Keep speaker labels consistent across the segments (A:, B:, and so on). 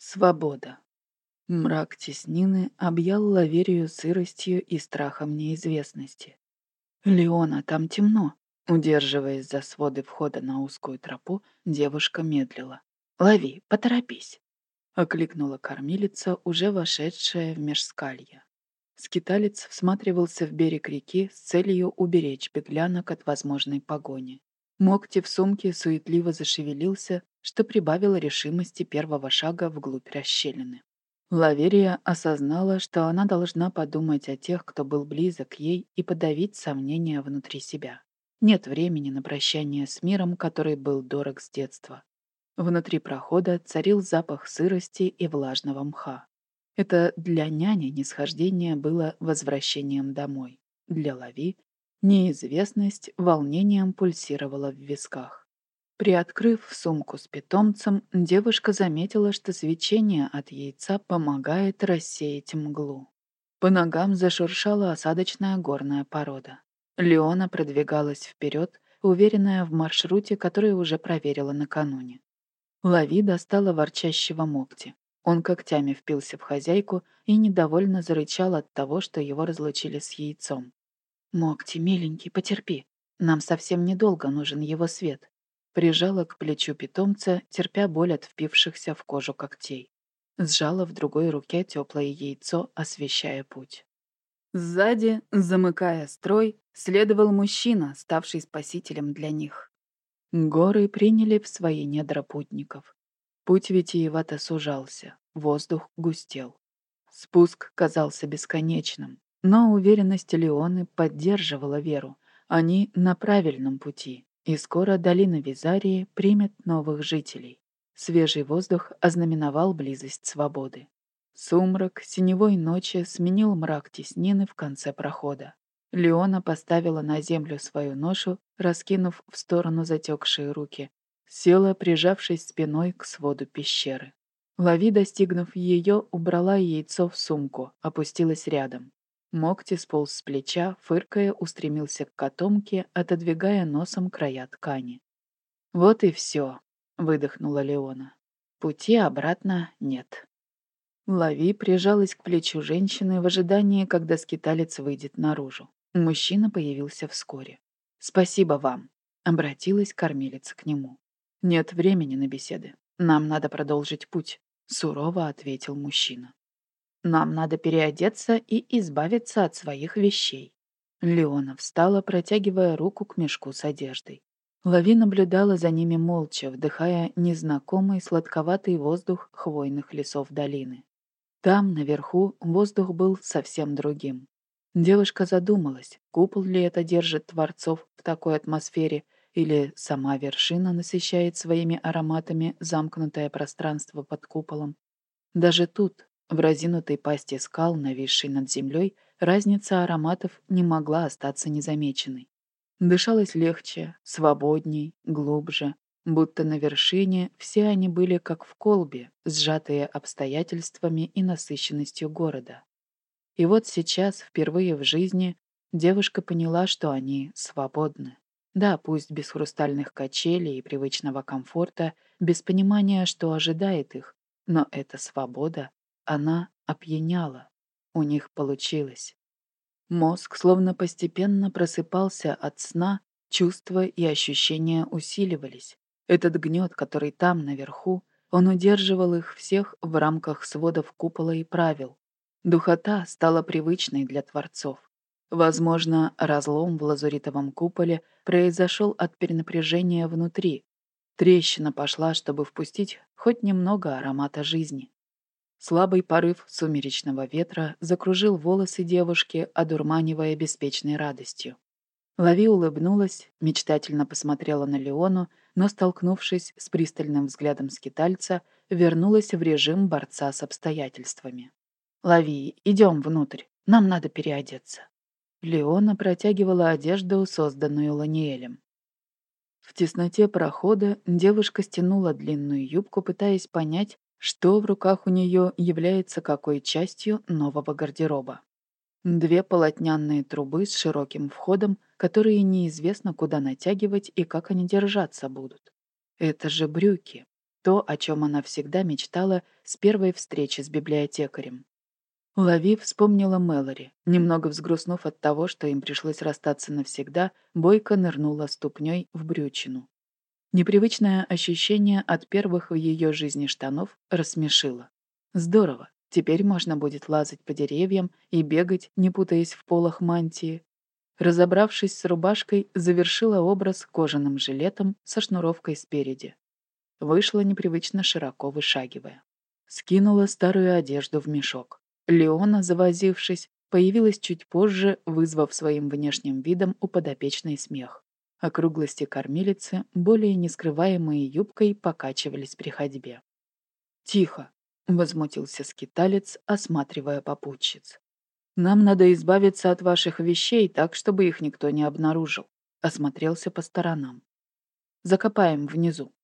A: Свобода. Мрак теснины объял Лаверию сыростью и страхом неизвестности. «Леона, там темно!» Удерживаясь за своды входа на узкую тропу, девушка медлила. «Лови, поторопись!» — окликнула кормилица, уже вошедшая в межскалье. Скиталец всматривался в берег реки с целью уберечь беглянок от возможной погони. Мокти в сумке суетливо зашевелился, что прибавило решимости первого шага вглубь расщелины. Лаверия осознала, что она должна подумать о тех, кто был близок ей, и подавить сомнения внутри себя. Нет времени на прощание с миром, который был дорог с детства. Внутри прохода царил запах сырости и влажного мха. Это для няни нисхождение было возвращением домой. Для Лави Неизвестность волнением пульсировала в висках. Приоткрыв сумку с питомцем, девушка заметила, что свечение от яйца помогает рассеять мглу. По ногам зашуршала осадочная горная порода. Леона продвигалась вперед, уверенная в маршруте, который уже проверила накануне. Лави достала ворчащего мокти. Он когтями впился в хозяйку и недовольно зарычал от того, что его разлучили с яйцом. «Мокти, миленький, потерпи. Нам совсем недолго нужен его свет». Прижала к плечу питомца, терпя боль от впившихся в кожу когтей. Сжала в другой руке теплое яйцо, освещая путь. Сзади, замыкая строй, следовал мужчина, ставший спасителем для них. Горы приняли в свои недра путников. Путь витиевато сужался, воздух густел. Спуск казался бесконечным, но уверенность Леоны поддерживала веру. Они на правильном пути, и скоро долина Визарии примет новых жителей. Свежий воздух ознаменовал близость свободы. Сумрак синевой ночи сменил мрак теснины в конце прохода. Леона поставила на землю свою ношу, раскинув в сторону затекшие руки, села, прижавшись спиной к своду пещеры. Лави, достигнув ее, убрала яйцо в сумку, опустилась рядом. Мокти сполз с плеча, фыркая, устремился к котомке, отодвигая носом края ткани. «Вот и все», — выдохнула Леона. «Пути обратно нет». Лави прижалась к плечу женщины в ожидании, когда скиталец выйдет наружу. Мужчина появился вскоре. «Спасибо вам», — обратилась кормилица к нему. «Нет времени на беседы. Нам надо продолжить путь», — сурово ответил мужчина. Нам надо переодеться и избавиться от своих вещей». Леона встала, протягивая руку к мешку с одеждой. Лави наблюдала за ними молча, вдыхая незнакомый сладковатый воздух хвойных лесов долины. Там, наверху, воздух был совсем другим. Девушка задумалась, купол ли это держит творцов в такой атмосфере, или сама вершина насыщает своими ароматами замкнутое пространство под куполом. Даже тут, в разинутой пасти скал, нависшей над землей, разница ароматов не могла остаться незамеченной. Дышалось легче, свободней, глубже, будто на вершине все они были как в колбе, сжатые обстоятельствами и насыщенностью города. И вот сейчас, впервые в жизни, девушка поняла, что они свободны. Да, пусть без хрустальных качелей и привычного комфорта, без понимания, что ожидает их, но эта свобода она опьяняла. У них получилось. Мозг словно постепенно просыпался от сна, чувства и ощущения усиливались. Этот гнет, который там, наверху, он удерживал их всех в рамках сводов купола и правил. Духота стала привычной для творцов. Возможно, разлом в лазуритовом куполе произошел от перенапряжения внутри. Трещина пошла, чтобы впустить хоть немного аромата жизни. Слабый порыв сумеречного ветра закружил волосы девушки, одурманивая беспечной радостью. Лави улыбнулась, мечтательно посмотрела на Леону, но, столкнувшись с пристальным взглядом скитальца, вернулась в режим борца с обстоятельствами. «Лави, идем внутрь, нам надо переодеться». Леона протягивала одежду, созданную Ланиэлем. В тесноте прохода девушка стянула длинную юбку, пытаясь понять, что в руках у нее является какой частью нового гардероба. Две полотняные трубы с широким входом, которые неизвестно куда натягивать и как они держаться будут. Это же брюки. То, о чем она всегда мечтала с первой встречи с библиотекарем. Лави вспомнила Мэлори. Немного взгрустнув от того, что им пришлось расстаться навсегда, Бойко нырнула ступней в брючину. Непривычное ощущение от первых в ее жизни штанов рассмешило. Здорово, теперь можно будет лазать по деревьям и бегать, не путаясь в полах мантии. Разобравшись с рубашкой, завершила образ кожаным жилетом со шнуровкой спереди. Вышла непривычно широко вышагивая. Скинула старую одежду в мешок. Леона, завозившись, появилась чуть позже, вызвав своим внешним видом у подопечной смех. Округлости кормилицы, более нескрываемые юбкой, покачивались при ходьбе. «Тихо!» — возмутился скиталец, осматривая попутчиц. «Нам надо избавиться от ваших вещей так, чтобы их никто не обнаружил», — осмотрелся по сторонам. «Закопаем внизу.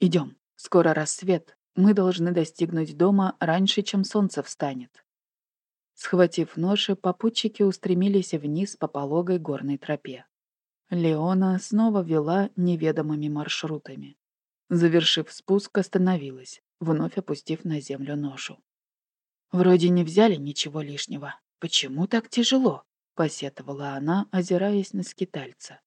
A: Идем. Скоро рассвет. Мы должны достигнуть дома раньше, чем солнце встанет». Схватив ноши, попутчики устремились вниз по пологой горной тропе. Леона снова вела неведомыми маршрутами. Завершив спуск, остановилась, вновь опустив на землю ношу. «Вроде не взяли ничего лишнего. Почему так тяжело?» — посетовала она, озираясь на скитальца.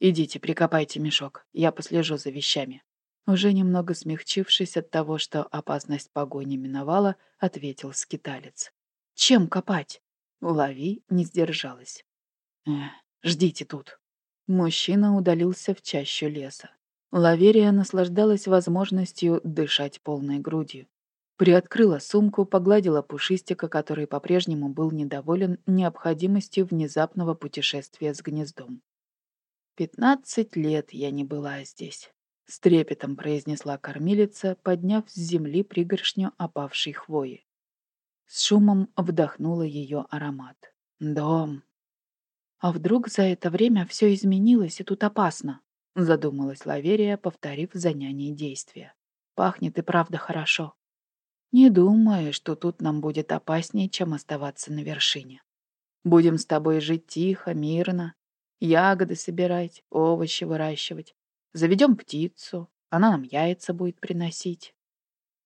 A: «Идите, прикопайте мешок, я послежу за вещами». Уже немного смягчившись от того, что опасность погони миновала, ответил скиталец. Чем копать? Лови не сдержалась. Эх, ждите тут. Мужчина удалился в чащу леса. Лаверия наслаждалась возможностью дышать полной грудью. Приоткрыла сумку, погладила пушистика, который по-прежнему был недоволен необходимостью внезапного путешествия с гнездом. «Пятнадцать лет я не была здесь», — с трепетом произнесла кормилица, подняв с земли пригоршню опавшей хвои. С шумом вдохнула ее аромат. Дом. А вдруг за это время все изменилось, и тут опасно? Задумалась Лаверия, повторив за няней действия. Пахнет и правда хорошо. Не думаю, что тут нам будет опаснее, чем оставаться на вершине. Будем с тобой жить тихо, мирно, ягоды собирать, овощи выращивать. Заведем птицу, она нам яйца будет приносить.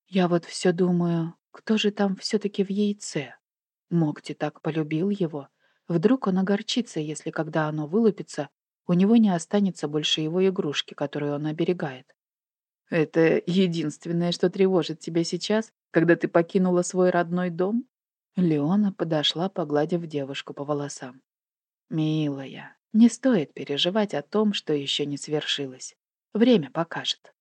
A: Я вот все думаю, кто же там все-таки в яйце? Мокти так полюбил его. Вдруг он огорчится, если, когда оно вылупится, у него не останется больше его игрушки, которую он оберегает. Это единственное, что тревожит тебя сейчас, когда ты покинула свой родной дом? Леона подошла, погладив девушку по волосам. «Милая, не стоит переживать о том, что еще не свершилось. Время покажет».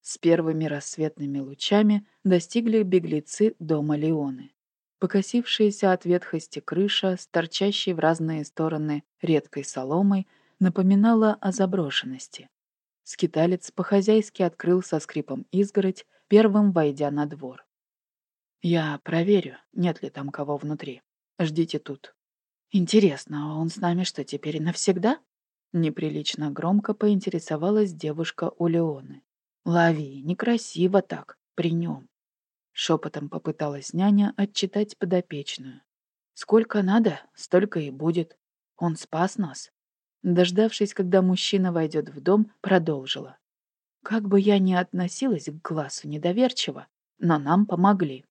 A: С первыми рассветными лучами достигли беглецы дома Леоны. Покосившаяся от ветхости крыша, с торчащей в разные стороны редкой соломой, напоминала о заброшенности. Скиталец по-хозяйски открыл со скрипом изгородь, первым войдя на двор. «Я проверю, нет ли там кого внутри. Ждите тут». «Интересно, а он с нами что, теперь навсегда?» Неприлично громко поинтересовалась девушка у Леоны. Лови, некрасиво так, при нем. Шепотом попыталась няня отчитать подопечную. Сколько надо, столько и будет. Он спас нас. Дождавшись, когда мужчина войдет в дом, продолжила. Как бы я ни относилась к глазу недоверчиво, но нам помогли.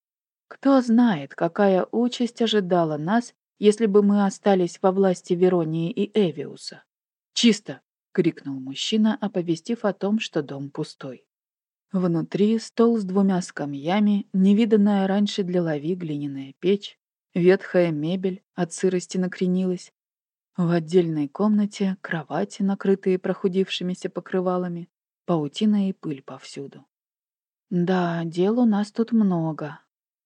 A: Кто знает, какая участь ожидала нас, если бы мы остались во власти Веронии и Эвиуса. «Чисто!» — крикнул мужчина, оповестив о том, что дом пустой. Внутри стол с двумя скамьями, невиданная раньше для лави глиняная печь, ветхая мебель от сырости накренилась. В отдельной комнате кровати, накрытые прохудившимися покрывалами, паутина и пыль повсюду. Да, дел у нас тут много.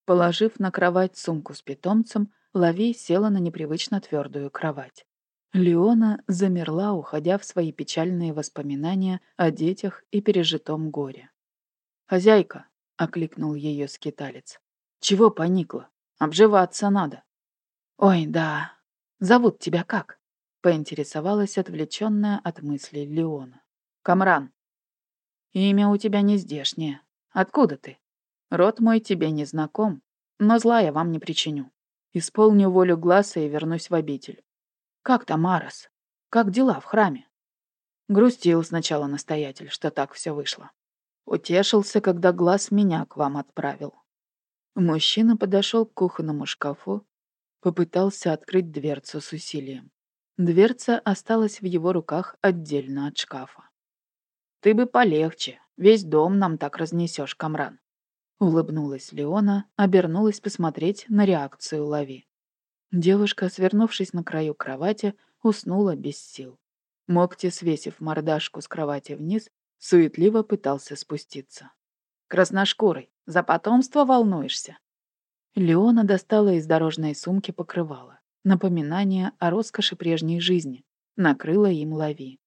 A: Положив на кровать сумку с питомцем, Лави села на непривычно твердую кровать. Леона замерла, уходя в свои печальные воспоминания о детях и пережитом горе. «Хозяйка!» — окликнул ее скиталец. «Чего поникла? Обживаться надо». «Ой, да. Зовут тебя как?» — поинтересовалась отвлеченная от мыслей Леона. «Камран». «Имя у тебя не здешнее. Откуда ты? Род мой тебе не знаком, но зла я вам не причиню. Исполню волю глаза и вернусь в обитель. Как там Арос? Как дела в храме?» Грустил сначала настоятель, что так все вышло. Утешился, когда глаз меня к вам отправил. Мужчина подошел к кухонному шкафу, попытался открыть дверцу с усилием. Дверца осталась в его руках отдельно от шкафа. «Ты бы полегче, весь дом нам так разнесешь, Камран». Улыбнулась Леона, обернулась посмотреть на реакцию Лави. Девушка, свернувшись на краю кровати, уснула без сил. Мокти, свесив мордашку с кровати вниз, суетливо пытался спуститься. «Красношкурый, за потомство волнуешься?» Леона достала из дорожной сумки покрывало. Напоминание о роскоши прежней жизни. Накрыла им лави.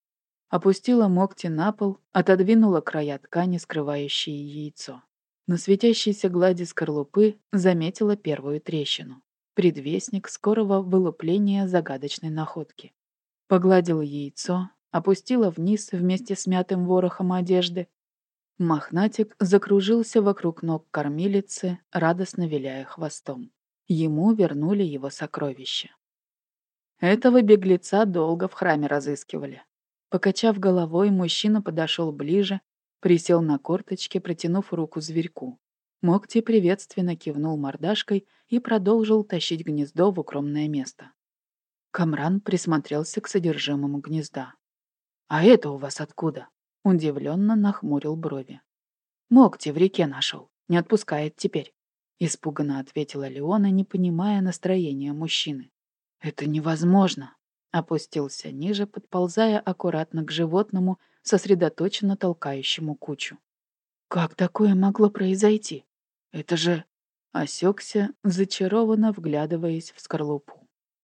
A: Опустила ногти на пол, отодвинула края ткани, скрывающие яйцо. На светящейся глади скорлупы заметила первую трещину. Предвестник скорого вылупления загадочной находки. Погладила яйцо, опустила вниз вместе с мятым ворохом одежды. Мохнатик закружился вокруг ног кормилицы, радостно виляя хвостом. Ему вернули его сокровища. Этого беглеца долго в храме разыскивали. Покачав головой, мужчина подошел ближе, присел на корточки, протянув руку зверьку. Мокти приветственно кивнул мордашкой и продолжил тащить гнездо в укромное место. Камран присмотрелся к содержимому гнезда. «А это у вас откуда?» Удивленно нахмурил брови. «Мокти в реке нашел. Не отпускает теперь», — испуганно ответила Леона, не понимая настроения мужчины. «Это невозможно», — опустился ниже, подползая аккуратно к животному, сосредоточенно толкающему кучу. «Как такое могло произойти? Это же...» Осекся, зачарованно вглядываясь в скорлупу.